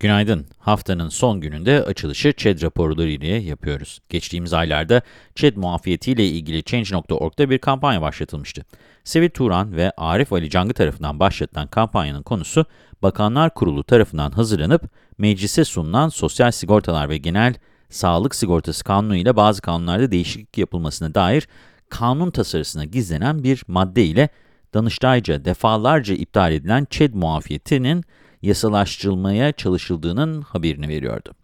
Günaydın. Haftanın son gününde açılışı ÇED raporları ile yapıyoruz. Geçtiğimiz aylarda ÇED muafiyetiyle ilgili Change.org'da bir kampanya başlatılmıştı. Sevil Turan ve Arif Ali Cangı tarafından başlatılan kampanyanın konusu, Bakanlar Kurulu tarafından hazırlanıp meclise sunulan Sosyal Sigortalar ve Genel Sağlık Sigortası Kanunu ile bazı kanunlarda değişiklik yapılmasına dair kanun tasarısına gizlenen bir madde ile Danıştayca defalarca iptal edilen ÇED muafiyetinin yasalaştırılmaya çalışıldığının haberini veriyordu.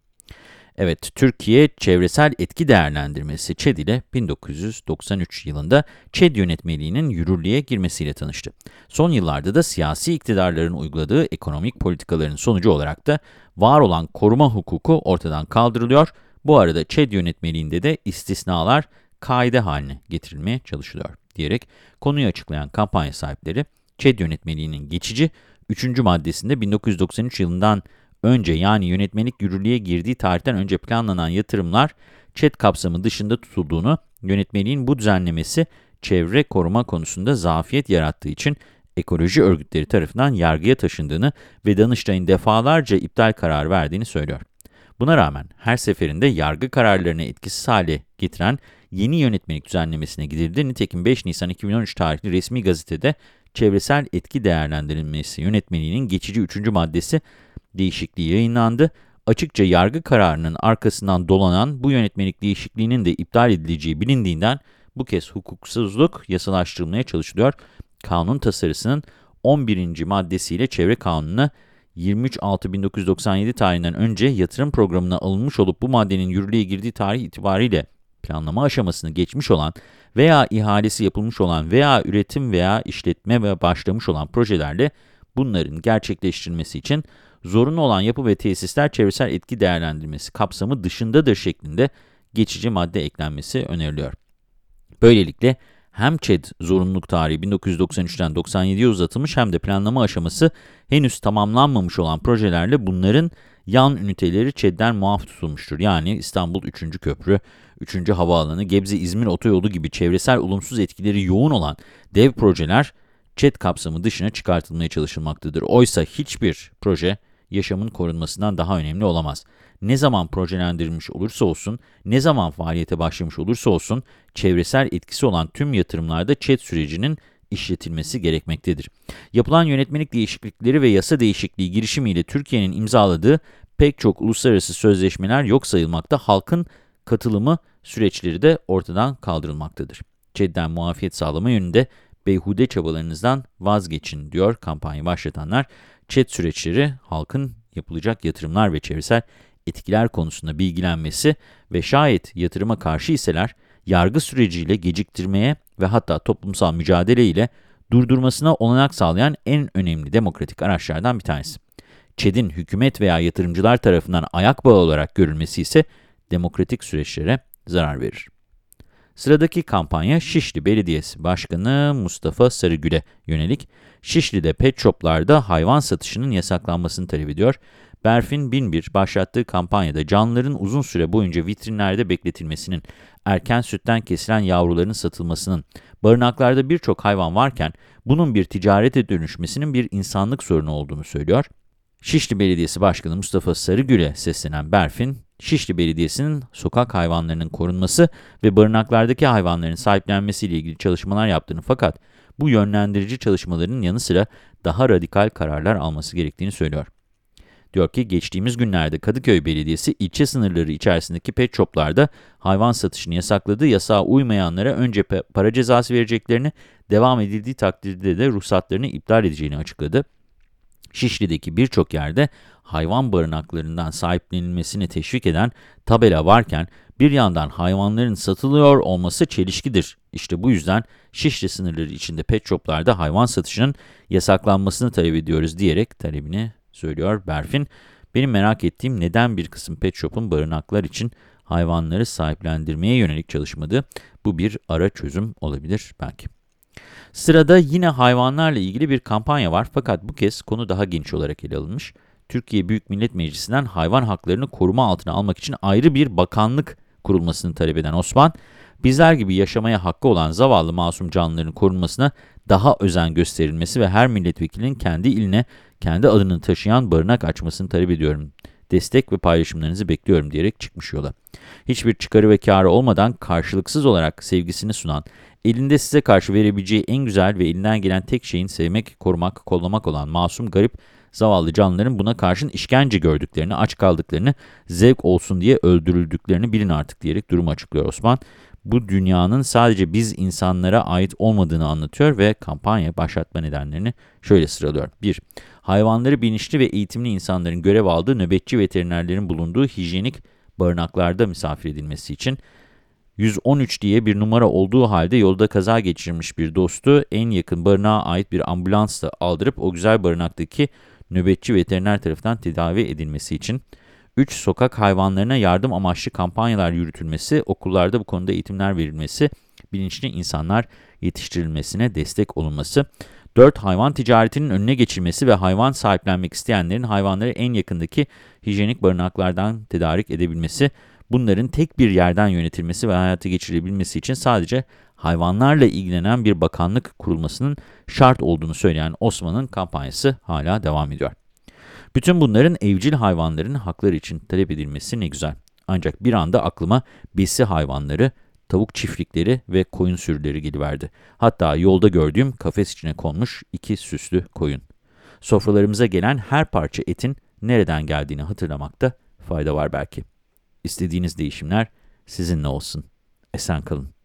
Evet, Türkiye Çevresel Etki Değerlendirmesi ÇED ile 1993 yılında ÇED yönetmeliğinin yürürlüğe girmesiyle tanıştı. Son yıllarda da siyasi iktidarların uyguladığı ekonomik politikaların sonucu olarak da var olan koruma hukuku ortadan kaldırılıyor. Bu arada ÇED yönetmeliğinde de istisnalar kaide haline getirilmeye çalışılıyor diyerek konuyu açıklayan kampanya sahipleri ÇED yönetmeliğinin geçici 3. maddesinde 1993 yılından önce yani yönetmelik yürürlüğe girdiği tarihten önce planlanan yatırımlar ÇED kapsamı dışında tutulduğunu, yönetmeliğin bu düzenlemesi çevre koruma konusunda zafiyet yarattığı için ekoloji örgütleri tarafından yargıya taşındığını ve Danıştay'ın defalarca iptal kararı verdiğini söylüyor. Buna rağmen her seferinde yargı kararlarını etkisiz hale getiren yeni yönetmelik düzenlemesine gidildi. Nitekim 5 Nisan 2013 tarihli resmi gazetede çevresel etki değerlendirilmesi yönetmeliğinin geçici 3. maddesi değişikliği yayınlandı. Açıkça yargı kararının arkasından dolanan bu yönetmelik değişikliğinin de iptal edileceği bilindiğinden bu kez hukuksuzluk yasalaştırılmaya çalışılıyor. Kanun tasarısının 11. maddesiyle çevre kanununa 23.6.1997 tarihinden önce yatırım programına alınmış olup bu maddenin yürürlüğe girdiği tarih itibariyle planlama aşamasını geçmiş olan veya ihalesi yapılmış olan veya üretim veya işletme ve başlamış olan projelerle bunların gerçekleştirilmesi için zorunlu olan yapı ve tesisler çevresel etki değerlendirmesi kapsamı dışındadır şeklinde geçici madde eklenmesi öneriliyor. Böylelikle hem ÇED zorunluluk tarihi 1993'ten 97'ye uzatılmış hem de planlama aşaması henüz tamamlanmamış olan projelerle bunların yan üniteleri ÇED'den muaf tutulmuştur. Yani İstanbul 3. Köprü, 3. Havaalanı, Gebze-İzmir Otoyolu gibi çevresel olumsuz etkileri yoğun olan dev projeler ÇED kapsamı dışına çıkartılmaya çalışılmaktadır. Oysa hiçbir proje yaşamın korunmasından daha önemli olamaz. Ne zaman projelendirilmiş olursa olsun, ne zaman faaliyete başlamış olursa olsun, çevresel etkisi olan tüm yatırımlarda ÇED sürecinin işletilmesi gerekmektedir. Yapılan yönetmelik değişiklikleri ve yasa değişikliği girişimiyle Türkiye'nin imzaladığı pek çok uluslararası sözleşmeler yok sayılmakta, halkın katılımı süreçleri de ortadan kaldırılmaktadır. ÇED'den muafiyet sağlama yönünde beyhude çabalarınızdan vazgeçin diyor kampanya başlatanlar. ÇED süreçleri halkın yapılacak yatırımlar ve çevresel etkiler konusunda bilgilenmesi ve şayet yatırıma karşı iseler yargı süreciyle geciktirmeye ve hatta toplumsal mücadele ile durdurmasına olanak sağlayan en önemli demokratik araçlardan bir tanesi. ÇED'in hükümet veya yatırımcılar tarafından ayak bağı olarak görülmesi ise demokratik süreçlere zarar verir. Sıradaki kampanya Şişli Belediyesi Başkanı Mustafa Sarıgül'e yönelik. Şişli'de pet shoplarda hayvan satışının yasaklanmasını talep ediyor. Berfin Binbir başlattığı kampanyada canlıların uzun süre boyunca vitrinlerde bekletilmesinin, erken sütten kesilen yavruların satılmasının, barınaklarda birçok hayvan varken bunun bir ticarete dönüşmesinin bir insanlık sorunu olduğunu söylüyor. Şişli Belediyesi Başkanı Mustafa Sarıgül'e seslenen Berfin, Şişli Belediyesi'nin sokak hayvanlarının korunması ve barınaklardaki hayvanların sahiplenmesiyle ilgili çalışmalar yaptığını fakat bu yönlendirici çalışmaların yanı sıra daha radikal kararlar alması gerektiğini söylüyor. Diyor ki geçtiğimiz günlerde Kadıköy Belediyesi ilçe sınırları içerisindeki pet shoplarda hayvan satışını yasakladı. Yasağa uymayanlara önce para cezası vereceklerini, devam edildiği takdirde de ruhsatlarını iptal edeceğini açıkladı. Şişli'deki birçok yerde hayvan barınaklarından sahiplenilmesini teşvik eden tabela varken bir yandan hayvanların satılıyor olması çelişkidir. İşte bu yüzden Şişli sınırları içinde pet shoplarda hayvan satışının yasaklanmasını talep ediyoruz diyerek talebini söylüyor Berfin. Benim merak ettiğim neden bir kısım pet shop'un barınaklar için hayvanları sahiplendirmeye yönelik çalışmadı. Bu bir ara çözüm olabilir belki. Sırada yine hayvanlarla ilgili bir kampanya var fakat bu kez konu daha geniş olarak ele alınmış. Türkiye Büyük Millet Meclisi'nden hayvan haklarını koruma altına almak için ayrı bir bakanlık kurulmasını talep eden Osman, bizler gibi yaşamaya hakkı olan zavallı masum canlıların korunmasına daha özen gösterilmesi ve her milletvekilinin kendi iline, kendi adını taşıyan barınak açmasını talep ediyorum destek ve paylaşımlarınızı bekliyorum diyerek çıkmış yola. Hiçbir çıkarı ve kârı olmadan karşılıksız olarak sevgisini sunan, elinde size karşı verebileceği en güzel ve elinden gelen tek şeyin sevmek, korumak, kollamak olan masum, garip, zavallı canlıların buna karşın işkence gördüklerini, aç kaldıklarını, zevk olsun diye öldürüldüklerini bilin artık diyerek durumu açıklıyor Osman. Bu dünyanın sadece biz insanlara ait olmadığını anlatıyor ve kampanya başlatma nedenlerini şöyle sıralıyor. 1. Hayvanları bilinçli ve eğitimli insanların görev aldığı nöbetçi veterinerlerin bulunduğu hijyenik barınaklarda misafir edilmesi için 113 diye bir numara olduğu halde yolda kaza geçirmiş bir dostu en yakın barınağa ait bir ambulansla aldırıp o güzel barınaktaki nöbetçi veteriner tarafından tedavi edilmesi için 3. Sokak hayvanlarına yardım amaçlı kampanyalar yürütülmesi, okullarda bu konuda eğitimler verilmesi, bilinçli insanlar yetiştirilmesine destek olunması. 4. Hayvan ticaretinin önüne geçilmesi ve hayvan sahiplenmek isteyenlerin hayvanları en yakındaki hijyenik barınaklardan tedarik edebilmesi. Bunların tek bir yerden yönetilmesi ve hayata geçirilebilmesi için sadece hayvanlarla ilgilenen bir bakanlık kurulmasının şart olduğunu söyleyen Osman'ın kampanyası hala devam ediyor. Bütün bunların evcil hayvanların hakları için talep edilmesi ne güzel. Ancak bir anda aklıma besi hayvanları, tavuk çiftlikleri ve koyun sürüleri geliverdi. Hatta yolda gördüğüm kafes içine konmuş iki süslü koyun. Sofralarımıza gelen her parça etin nereden geldiğini hatırlamakta fayda var belki. İstediğiniz değişimler sizinle olsun. Esen kalın.